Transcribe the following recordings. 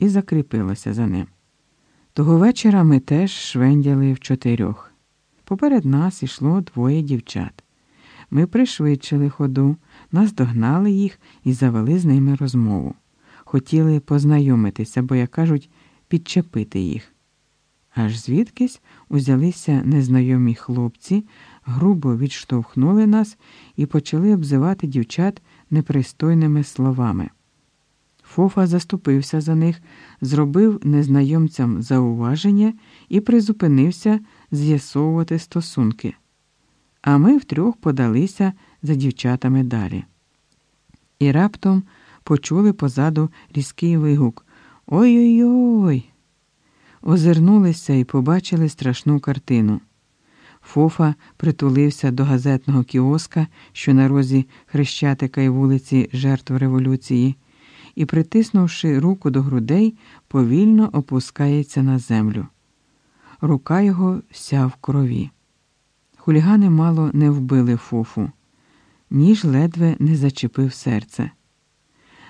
і закріпилася за ним. Того вечора ми теж швендяли в чотирьох. Поперед нас ішло двоє дівчат. Ми пришвидшили ходу, наздогнали їх і завели з ними розмову. Хотіли познайомитися, бо, як кажуть, підчепити їх. Аж звідкись узялися незнайомі хлопці, грубо відштовхнули нас і почали обзивати дівчат непристойними словами. Фофа заступився за них, зробив незнайомцям зауваження і призупинився з'ясовувати стосунки. А ми втрьох подалися за дівчатами далі. І раптом почули позаду різкий вигук Ой-ой-ой! Озирнулися і побачили страшну картину. Фофа притулився до газетного кіоска, що на розі Хрещатика і вулиці Жертв революції, і, притиснувши руку до грудей, повільно опускається на землю. Рука його вся в крові. Хулігани мало не вбили фофу, ніж ледве не зачепив серце.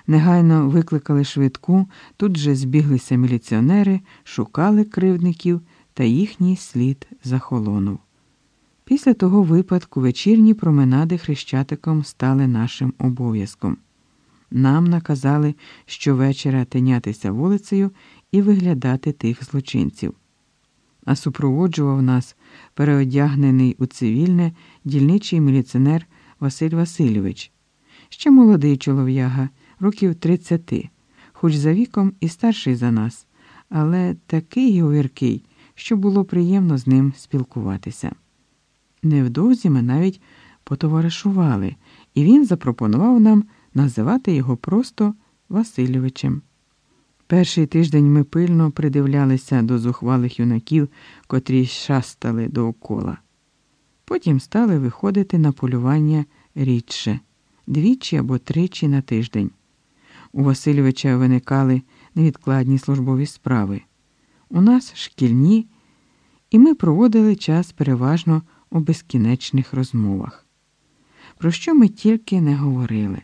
Негайно викликали швидку, тут же збіглися міліціонери, шукали кривдників, та їхній слід захолонув. Після того випадку вечірні променади хрещатиком стали нашим обов'язком. Нам наказали щовечора тинятися вулицею і виглядати тих злочинців. А супроводжував нас переодягнений у цивільне дільничий міліціонер Василь Васильович, ще молодий чолов'яга, років 30, хоч за віком і старший за нас, але такий говіркий, що було приємно з ним спілкуватися. Невдовзі ми навіть потоваришували, і він запропонував нам називати його просто Васильовичем. Перший тиждень ми пильно придивлялися до зухвалих юнаків, котрі шастали доокола. Потім стали виходити на полювання рідше, двічі або тричі на тиждень. У Васильовича виникали невідкладні службові справи. У нас шкільні, і ми проводили час переважно у безкінечних розмовах. Про що ми тільки не говорили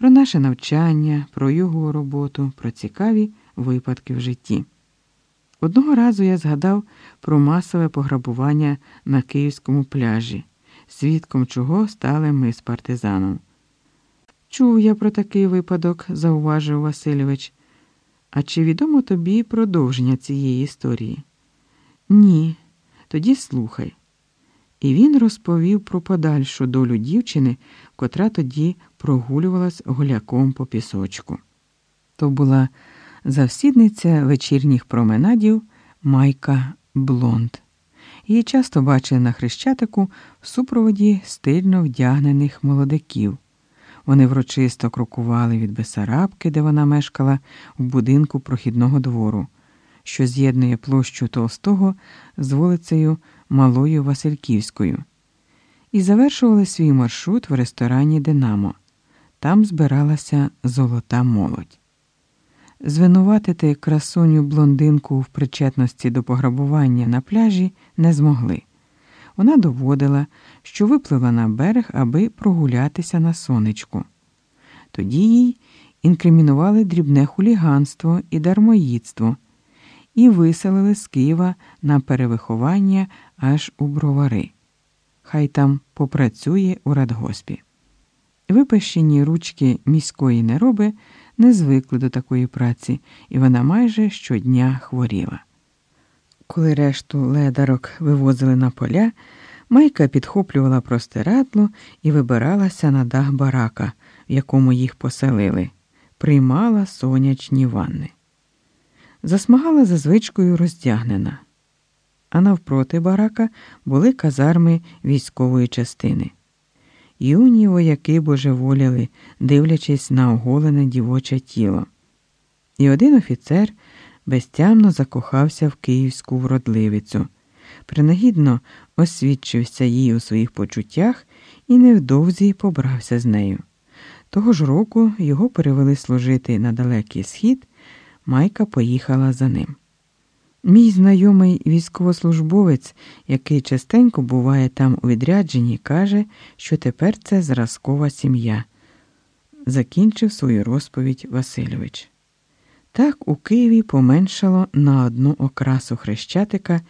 про наше навчання, про його роботу, про цікаві випадки в житті. Одного разу я згадав про масове пограбування на київському пляжі, свідком чого стали ми з партизаном. Чув я про такий випадок, зауважив Васильович. А чи відомо тобі продовження цієї історії? Ні, тоді слухай. І він розповів про подальшу долю дівчини, котра тоді прогулювалась гуляком по пісочку. То була завсідниця вечірніх променадів Майка Блонд. Її часто бачили на хрещатику в супроводі стильно вдягнених молодиків. Вони врочисто крокували від Бесарабки, де вона мешкала, в будинку прохідного двору, що з'єднує площу Толстого з вулицею Малою Васильківською, і завершували свій маршрут в ресторані Динамо. Там збиралася золота молодь. Звинуватити красуню блондинку в причетності до пограбування на пляжі не змогли. Вона доводила, що виплила на берег, аби прогулятися на сонечку. Тоді їй інкримінували дрібне хуліганство і дармоїдство і виселили з Києва на перевиховання аж у бровари. Хай там попрацює у радгоспі. Випащені ручки міської нероби не звикли до такої праці, і вона майже щодня хворіла. Коли решту ледарок вивозили на поля, Майка підхоплювала простирадло і вибиралася на дах барака, в якому їх поселили, приймала сонячні ванни. Засмагала за звичкою роздягнена, а навпроти барака були казарми військової частини. Юні вояки божеволіли, дивлячись на оголене дівоче тіло. І один офіцер безтямно закохався в київську вродливицю, принагідно освідчився їй у своїх почуттях і невдовзі побрався з нею. Того ж року його перевели служити на далекий схід, Майка поїхала за ним. Мій знайомий військовослужбовець, який частенько буває там у відрядженні, каже, що тепер це зразкова сім'я. Закінчив свою розповідь Васильович. Так у Києві поменшало на одну окрасу хрещатика